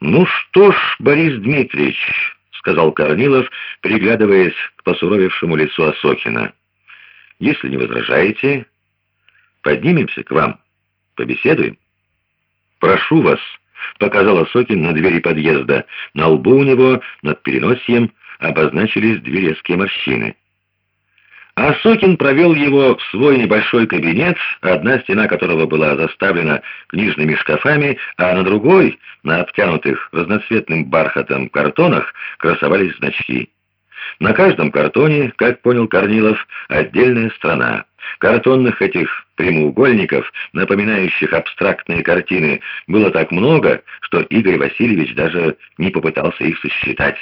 «Ну что ж, Борис Дмитриевич», — сказал Корнилов, приглядываясь к посуровевшему лицу Осокина, — «если не возражаете, поднимемся к вам, побеседуем». «Прошу вас», — показал Осокин на двери подъезда. На лбу у него, над переносием, обозначились две резкие морщины. А Сокин провел его в свой небольшой кабинет, одна стена которого была заставлена книжными шкафами, а на другой, на обтянутых разноцветным бархатом картонах, красовались значки. На каждом картоне, как понял Корнилов, отдельная страна. Картонных этих прямоугольников, напоминающих абстрактные картины, было так много, что Игорь Васильевич даже не попытался их сосчитать.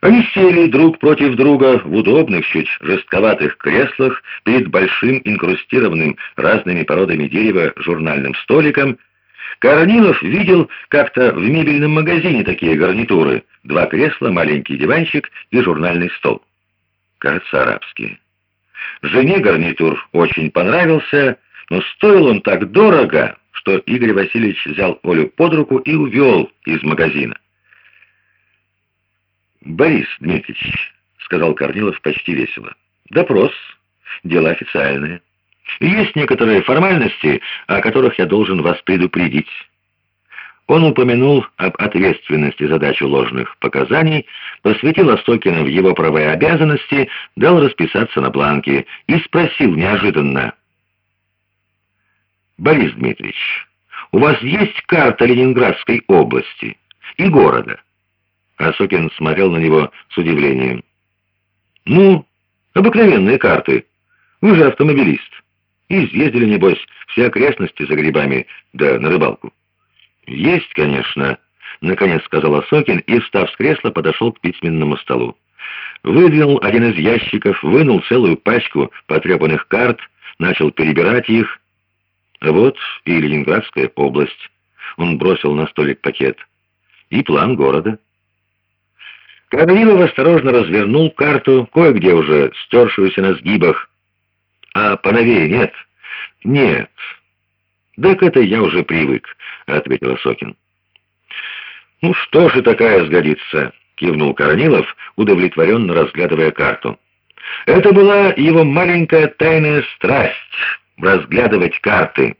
Они сели друг против друга в удобных, чуть жестковатых креслах перед большим инкрустированным разными породами дерева журнальным столиком. Корнилов видел как-то в мебельном магазине такие гарнитуры. Два кресла, маленький диванчик и журнальный стол. Кажется, арабские. Жене гарнитур очень понравился, но стоил он так дорого, что Игорь Васильевич взял Олю под руку и увел из магазина. «Борис Дмитриевич», — сказал Корнилов почти весело, — «допрос, дело официальное. Есть некоторые формальности, о которых я должен вас предупредить». Он упомянул об ответственности за дачу ложных показаний, посвятил Остокина в его правые обязанности, дал расписаться на бланке и спросил неожиданно. «Борис Дмитриевич, у вас есть карта Ленинградской области и города?» Осокин смотрел на него с удивлением. «Ну, обыкновенные карты. Вы же автомобилист. И съездили, небось, все окрестности за грибами, да на рыбалку». «Есть, конечно», — наконец сказал Осокин и, встав с кресла, подошел к письменному столу. Выдвинул один из ящиков, вынул целую пачку потрепанных карт, начал перебирать их. Вот и Ленинградская область. Он бросил на столик пакет. И план города. Корнилов осторожно развернул карту, кое-где уже стершуюся на сгибах. «А поновее нет?» «Нет». «Да к этой я уже привык», — ответил Сокин. «Ну что же такая сгодится?» — кивнул Корнилов, удовлетворенно разглядывая карту. Это была его маленькая тайная страсть — разглядывать карты,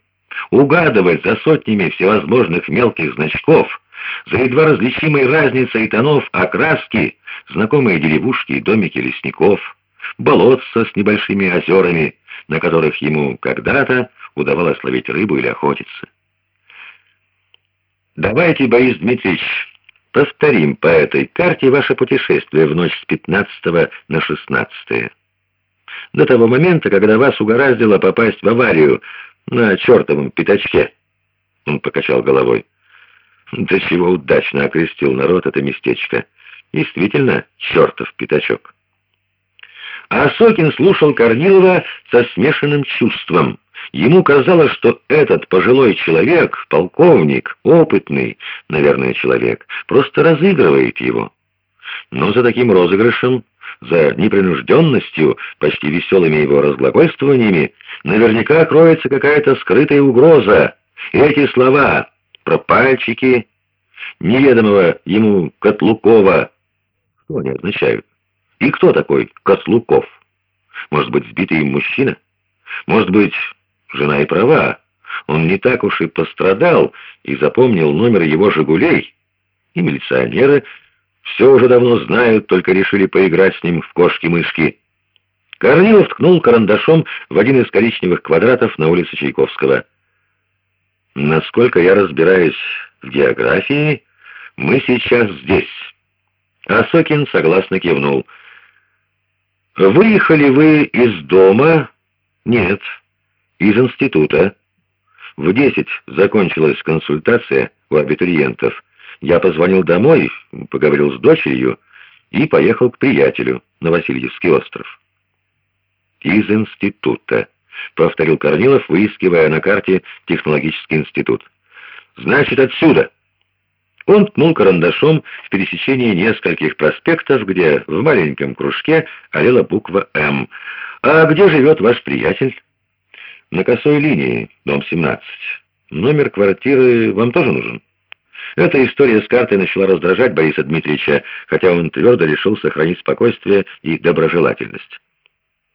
угадывать за сотнями всевозможных мелких значков — за едва различимой разницей тонов окраски знакомые деревушки и домики лесников, болотца с небольшими озерами, на которых ему когда-то удавалось ловить рыбу или охотиться. Давайте, Борис Дмитриевич, повторим по этой карте ваше путешествие в ночь с 15 на 16. До того момента, когда вас угораздило попасть в аварию на чертовом пятачке. Он покачал головой. До чего удачно окрестил народ это местечко. Действительно, чертов пятачок. А Сокин слушал Корнилова со смешанным чувством. Ему казалось, что этот пожилой человек, полковник, опытный, наверное, человек, просто разыгрывает его. Но за таким розыгрышем, за непринужденностью, почти веселыми его разглагольствованиями, наверняка кроется какая-то скрытая угроза. И эти слова про пальчики, неведомого ему Котлукова. Что они означают? И кто такой Котлуков? Может быть, сбитый им мужчина? Может быть, жена и права. Он не так уж и пострадал и запомнил номер его «Жигулей». И милиционеры все уже давно знают, только решили поиграть с ним в кошки-мышки. Корнилов ткнул карандашом в один из коричневых квадратов на улице Чайковского. Насколько я разбираюсь в географии, мы сейчас здесь. Асокин согласно кивнул. Выехали вы из дома? Нет, из института. В десять закончилась консультация у абитуриентов. Я позвонил домой, поговорил с дочерью и поехал к приятелю на Васильевский остров. Из института. — повторил Корнилов, выискивая на карте технологический институт. «Значит, отсюда!» Он ткнул карандашом в пересечении нескольких проспектов, где в маленьком кружке олела буква «М». «А где живет ваш приятель?» «На косой линии, дом 17. Номер квартиры вам тоже нужен?» Эта история с картой начала раздражать Бориса Дмитриевича, хотя он твердо решил сохранить спокойствие и доброжелательность.